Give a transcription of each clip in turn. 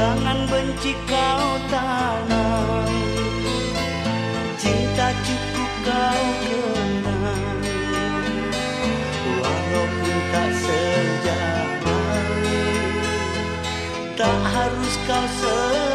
Jangan benci kau tanam. Cinta cukup kau kenang. Walaupun tak sejalan Tak harus kau sejaman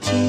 to